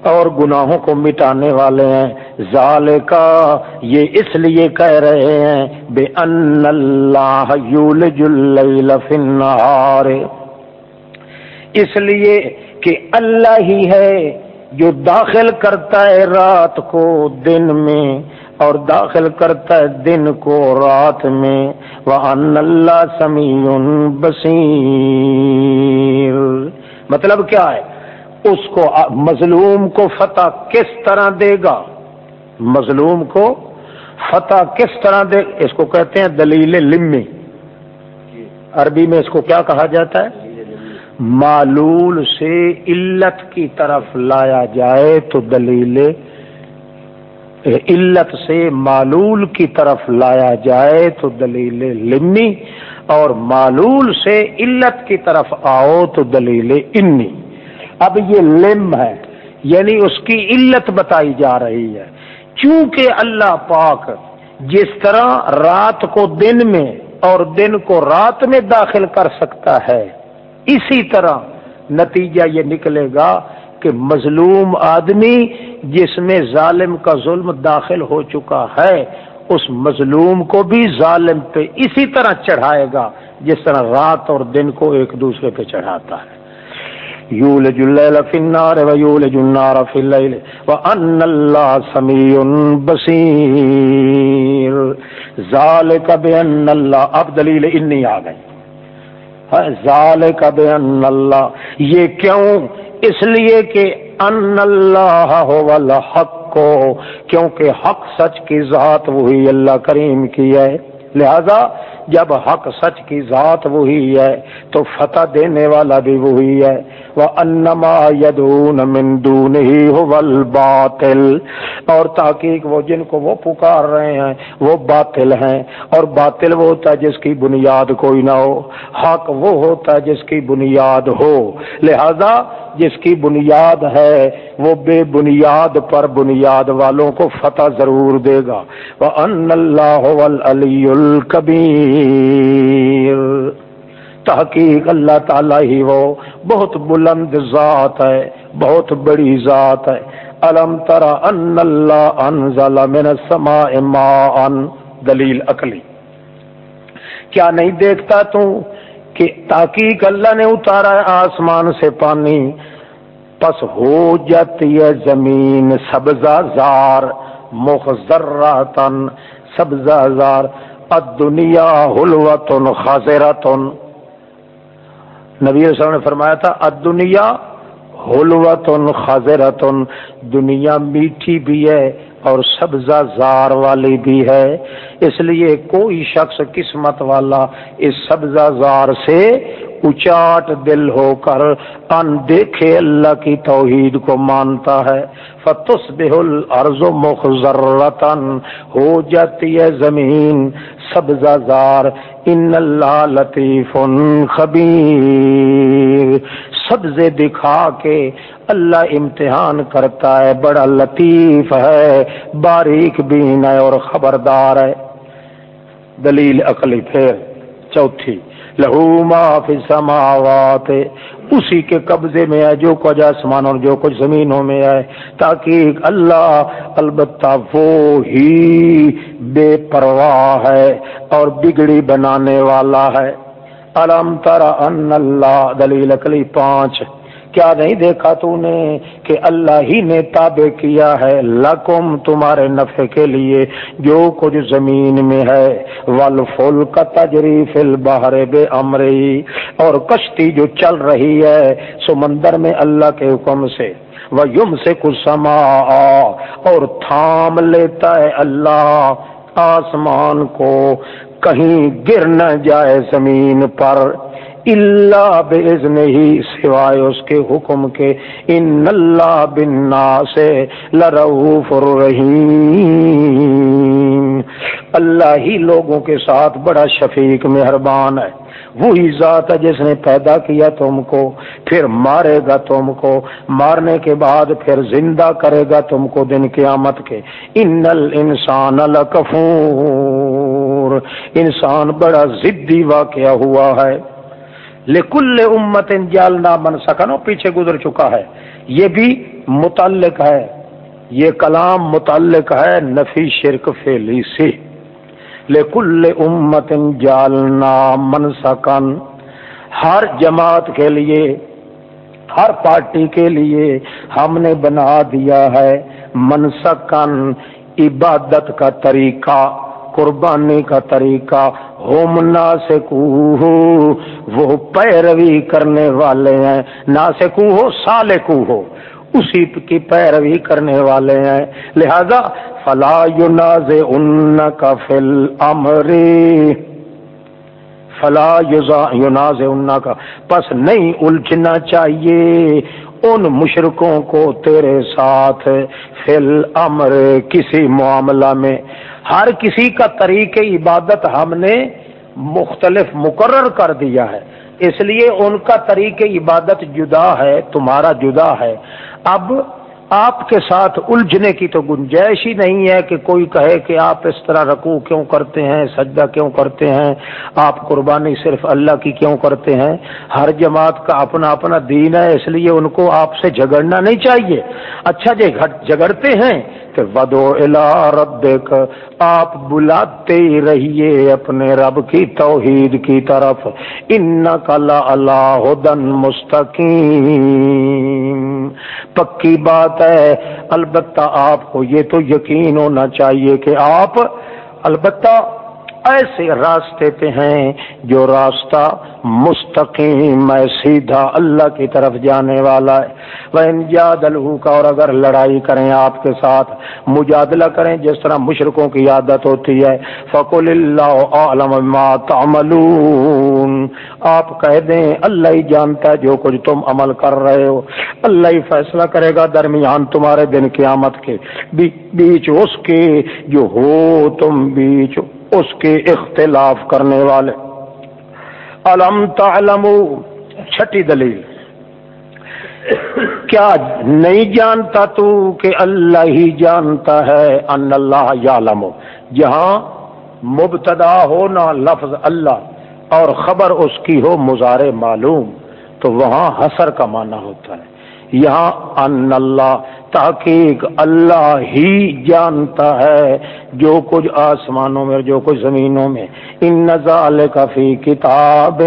اور گناہوں کو مٹانے والے ہیں۔ ظال کا یہ اس لیے کہہ رہے ہیں، بے ان اللہ یولج اللیل فی النہار۔ اس لیے کہ اللہ ہی ہے جو داخل کرتا ہے رات کو دن میں، اور داخل کرتا ہے دن کو رات میں۔ وہ ان اللہ سمیع بصیر۔ مطلب کیا ہے؟ اس کو مظلوم کو فتح کس طرح دے گا؟ مظلوم کو فتح کس طرح دے، اس کو کہتے ہیں دلیل لمی۔ عربی میں اس کو کیا کہا جاتا ہے؟ معلول سے علت کی طرف لایا جائے تو دلیل، علت سے معلول کی طرف لایا جائے تو دلیل لمی، اور معلول سے علت کی طرف آؤ تو دلیل انی۔ اب یہ لم ہے یعنی اس کی علت بتائی جا رہی ہے۔ چونکہ اللہ پاک جس طرح رات کو دن میں اور دن کو رات میں داخل کر سکتا ہے، اسی طرح نتیجہ یہ نکلے گا کہ مظلوم آدمی جس میں ظالم کا ظلم داخل ہو چکا ہے، اس مظلوم کو بھی ظالم پہ اسی طرح چڑھائے گا، جس طرح رات اور دن کو ایک دوسرے پہ چڑھاتا ہے۔ یولج اللیل فی النار و یولج النار فی اللیل و ان اللہ سمیع بصیر ذالک بان اللہ اب دلیل انی آ گئی۔ ظال کا اللہ یہ کیوں؟ اس لیے کہ ان اللہ ہو حق کو کیونکہ حق سچ کی ذات وہی اللہ کریم کی ہے۔ لہذا جب حق سچ کی ذات وہی ہے، تو فتح دینے والا بھی وہی ہے۔ وہ انما یدون مندون ہی باطل اور تاکہ وہ جن کو وہ پکار رہے ہیں، وہ باطل ہیں۔ اور باطل وہ ہوتا ہے جس کی بنیاد کوئی نہ ہو۔ حق وہ ہوتا ہے جس کی بنیاد ہو۔ لہذا جس کی بنیاد ہے، وہ بے بنیاد پر بنیاد والوں کو فتح ضرور دے گا۔ وہ ان اللہ علی الکبیر تحقیق۔ اللہ تعالی ہی وہ بہت بلند ذات ہے، بہت بڑی ذات ہے۔ الم ترا ان اللہ انزل من السماء ماء؟ دلیل عقلی۔ کیا نہیں دیکھتا تو کہ تحقیق اللہ نے اتارا ہے آسمان سے پانی؟ پس ہو جاتی ہے زمین سبزہ زار مخذراتن سبزہ زار۔ الدنیا حلوتن خاضرتن نبی صلی نے فرمایا تھا الدنیا حلوتن خاضرتن دنیا میٹھی بھی ہے اور سبزہ زار والی بھی ہے۔ اس لیے کوئی شخص قسمت والا اس سبزہ زار سے اچاٹ دل ہو کر ان دیکھے اللہ کی توحید کو مانتا ہے۔ فتس بہل ارض مخرتن ہو جاتی ہے زمین۔ سبزہ زار ان اللہ لطیف خبیر۔ سبزے دکھا کے اللہ امتحان کرتا ہے، بڑا لطیف ہے، باریک بین ہے اور خبردار ہے۔ دلیل عقلی پھر، چوتھی، لہو ما فی سماوات اسی کے قبضے میں ہے، جو کچھ آسمان اور جو کچھ زمینوں میں ہے، تاکہ اللہ البتہ وہ ہی بے پرواہ ہے اور بگڑی بنانے والا ہے۔ الم تر ان اللہ دلیل اکلی پانچ کیا نہیں دیکھا تو نے کہ اللہ ہی نے تابع کیا ہے لکم تمہارے نفع کے لیے جو کچھ زمین میں ہے۔ ول کا تجریف البہر بے امری اور کشتی جو چل رہی ہے سمندر میں اللہ کے حکم سے۔ وہ یم سے کچھ سما اور تھام لیتا ہے اللہ آسمان کو۔ کہیں گر نہ جائے زمین پر۔ اللہ بزن ہی سوائے اس کے حکم کے، ان اللہ بننا سے لروف الرحیم۔ اللہ ہی لوگوں کے ساتھ بڑا شفیق، مہربان ہے۔ وہی ذات ہے جس نے پیدا کیا تم کو، پھر مارے گا تم کو، مارنے کے بعد پھر زندہ کرے گا تم کو دن قیامت کے۔ ان الانسان لکفور۔ انسان بڑا ضدی واقعہ ہوا ہے۔ لکل امت جالنا من سکن پیچھے گزر چکا ہے۔ یہ بھی متعلق ہے۔ یہ کلام متعلق ہے نفی شرک فیلی سے۔ لکل امت جالنا منسکن ہر جماعت کے لیے، ہر پارٹی کے لیے ہم نے بنا دیا ہے منسکن عبادت کا طریقہ۔ قربانی کا طریقہ ہوم نا وہ پیروی کرنے والے ہیں۔ نا سے ہو سالے کو ہو۔ اسی کی پیروی کرنے والے ہیں۔ لہذا فلا یناز ان کا فل امری فلا یناز ان کا پس نہیں الجھنا چاہیے۔ ان مشرکوں کو تیرے ساتھ۔ فل امر کسی معاملہ میں۔ ہر کسی کا طریق عبادت ہم نے مختلف مقرر کر دیا ہے۔ اس لیے ان کا طریق عبادت جدا ہے، تمہارا جدا ہے۔ اب آپ کے ساتھ الجھنے کی تو گنجائش ہی نہیں ہے کہ کوئی کہے کہ آپ اس طرح رکوع کیوں کرتے ہیں، سجدہ کیوں کرتے ہیں؟ آپ قربانی صرف اللہ کی کیوں کرتے ہیں؟ ہر جماعت کا اپنا اپنا دین ہے، اس لیے ان کو آپ سے جھگڑنا نہیں چاہیے۔ اچھا جی جگڑتے ہیں ودو الا رب آپ بلاتے ہی رہیے اپنے رب کی توحید کی طرف۔ ان کلا اللہ ہدن مستقیم۔ پکی بات ہے، البتہ آپ کو یہ تو یقین ہونا چاہیے کہ آپ البتہ ایسے راستے پہ ہیں جو راستہ مستقیم ہے، سیدھا اللہ کی طرف جانے والا ہے۔ وہ انجادلہ کا اور اگر لڑائی کریں آپ کے ساتھ، مجادلہ کریں جس طرح مشرقوں کی عادت ہوتی ہے۔ فقل اللہ عالم ما تعملون۔ آپ کہہ دیں، اللہ ہی جانتا ہے جو کچھ تم عمل کر رہے ہو۔ اللہ ہی فیصلہ کرے گا درمیان تمہارے دن قیامت کے۔ بیچ اس کے جو ہو تم بیچ۔ اس کے اختلاف کرنے والے۔ علم تعلم چھٹی دلیل۔ کیا نہیں جانتا تو کہ اللہ ہی جانتا ہے ان اللہ یعلم۔ جہاں مبتدا ہو نہ لفظ اللہ اور خبر اس کی ہو مزار معلوم، تو وہاں حسر کا معنی ہوتا ہے۔ یہاں ان اللہ، تحقیق اللہ ہی جانتا ہے جو کچھ آسمانوں میں جو کچھ زمینوں میں۔ ان نظال کافی کتاب،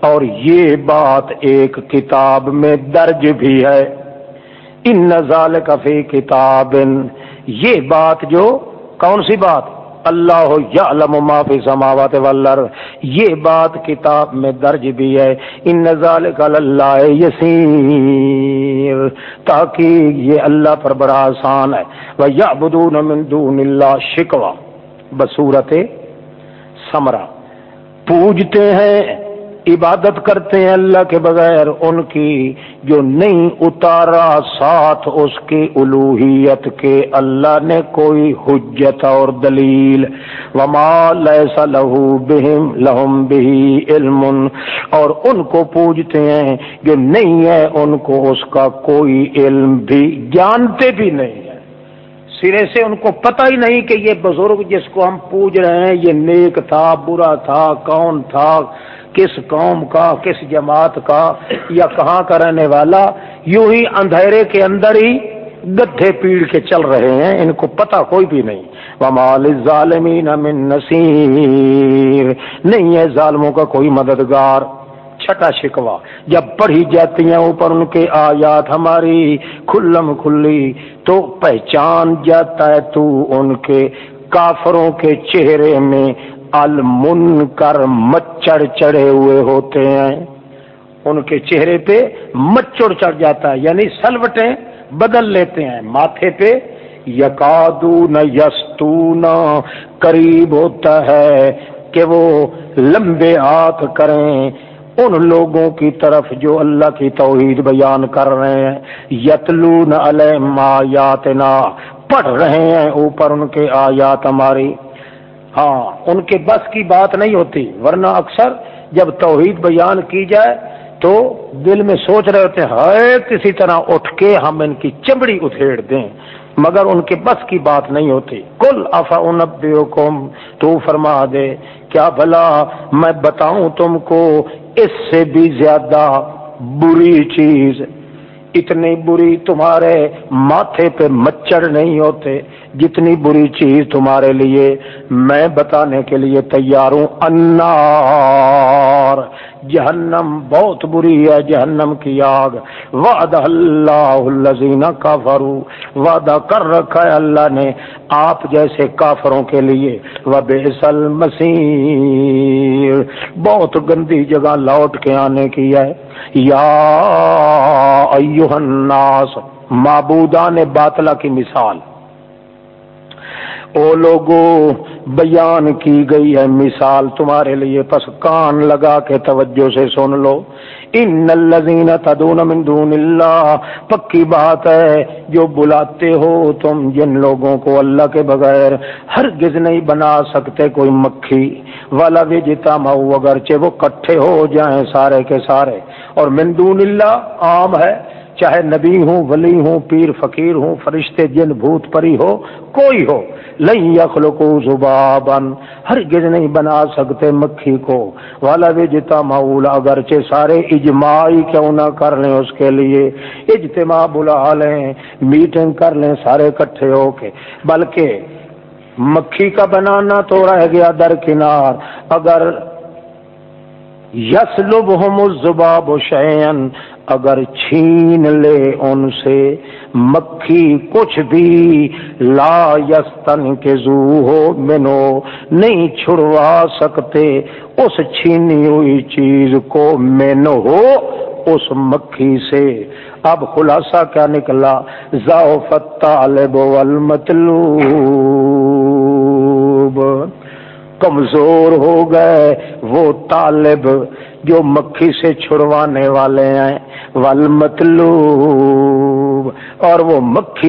اور یہ بات ایک کتاب میں درج بھی ہے۔ ان نظال کافی کتاب، یہ بات جو، کون سی بات؟ اللہ یعلم ما فی سماوات والارض۔ یہ بات کتاب میں درج بھی ہے۔ ان ذالک اللہ یسیر۔ تاکہ یہ اللہ پر بڑا آسان ہے۔ و یعبدون من دون اللہ شکوا بصورت سمرا پوجتے ہیں۔ عبادت کرتے ہیں اللہ کے بغیر، ان کی جو نہیں اتارا ساتھ اس کی الوحیت کے اللہ نے کوئی حجت اور دلیل۔ وما لیسا لہو بہم لہم بہی علم۔ اور ان کو پوجتے ہیں، جو نہیں ہے، ان کو اس کا کوئی علم بھی جانتے بھی نہیں ہے سرے سے ان کو پتہ ہی نہیں کہ یہ بزرگ جس کو ہم پوج رہے ہیں، یہ نیک تھا، برا تھا، کون تھا کس قوم کا، کس جماعت کا یا کہاں کا رہنے والا، یوں ہی اندھیرے کے اندر ہی گدھے پیڑ کے چل رہے ہیں، ان کو پتہ کوئی بھی نہیں۔ ومال ظالمین من نصیر نہیں ہے ظالموں کا کوئی مددگار۔ چھٹا شکوا جب پڑھی جاتی ہیں اوپر ان کے آیات ہماری، کھلم کھلی تو پہچان جاتا ہے تو ان کے کافروں کے چہرے میں المن کر مچھر چڑھے ہوئے ہوتے ہیں۔ ان کے چہرے پہ مچھر چڑھ جاتا ہے یعنی سلوٹیں بدل لیتے ہیں۔ ماتھے پہ یقادو نہ یستو قریب ہوتا ہے کہ وہ لمبے ہاتھ کریں۔ ان لوگوں کی طرف جو اللہ کی توحید بیان کر رہے ہیں یتلو نہ پڑھ رہے ہیں اوپر ان کے آیات ہماری۔ ہاں ان کے بس کی بات نہیں ہوتی، ورنہ اکثر جب توحید بیان کی جائے تو دل میں سوچ رہے ہوتے ہیں کسی طرح اٹھ کے ہم ان کی چمڑی اتھیڑ دیں۔ مگر ان کے بس کی بات نہیں ہوتی۔ کل افا تو فرما دے، کیا بھلا میں بتاؤں تم کو، اس سے بھی زیادہ بری چیز۔ اتنی بری تمہارے ماتھے پہ مچھر نہیں ہوتے۔ جتنی بری چیز تمہارے لیے میں بتانے کے لیے تیار ہوں انار جہنم بہت بری ہے، جہنم کی آگ۔ وعدہ اللہ الزین کافرو وعدہ کر رکھا ہے اللہ نے آپ جیسے کافروں کے لیے۔ وہ بےسل مسیر بہت گندی جگہ لوٹ کے آنے کی ہے۔ یا ایوہ الناس، معبودان باطلہ کی مثال۔ او لوگو، بیان کی گئی ہے مثال تمہارے لیے، پس کان لگا کے توجہ سے سن لو۔ ان الذین تدون من دون اللہ، پکی بات ہے، جو بلاتے ہو تم جن لوگوں کو اللہ کے بغیر ہرگز نہیں بنا سکتے کوئی مکھی۔ والا بھی جتا مئو اگرچہ وہ کٹھے ہو جائیں سارے کے سارے۔ اور من دون اللہ عام ہے چاہے نبی ہوں، ولی ہوں، پیر، فقیر ہوں، فرشتے، جن، بھوت، پری ہو، کوئی ہو لئی یخلقو زبابن ہرگز نہیں بنا سکتے مکھی کو۔ والا بھی جتا مولا اگرچہ سارے اجماعی کیوں نہ کر لیں اس کے لیے۔ اجتماع بلا لیں، میٹنگ کر لیں سارے کٹھے ہو کے۔ بلکہ مکھی کا بنانا تو رہ گیا درکنار اگر یسلبہم الزباب شیئن اگر چھین لے ان سے، مکھی کچھ بھی لا یستن کے زو ہو، منو نہیں چھڑوا سکتے۔ اس چھینی ہوئی چیز کو مین ہو اس مکھی سے۔ اب خلاصہ کیا نکلا؟ ذوفت طالب والمطلوب۔ کمزور ہو گئے وہ طالب۔ جو مکھی سے چھڑوانے والے ہیں ول مطلوب اور وہ مکھی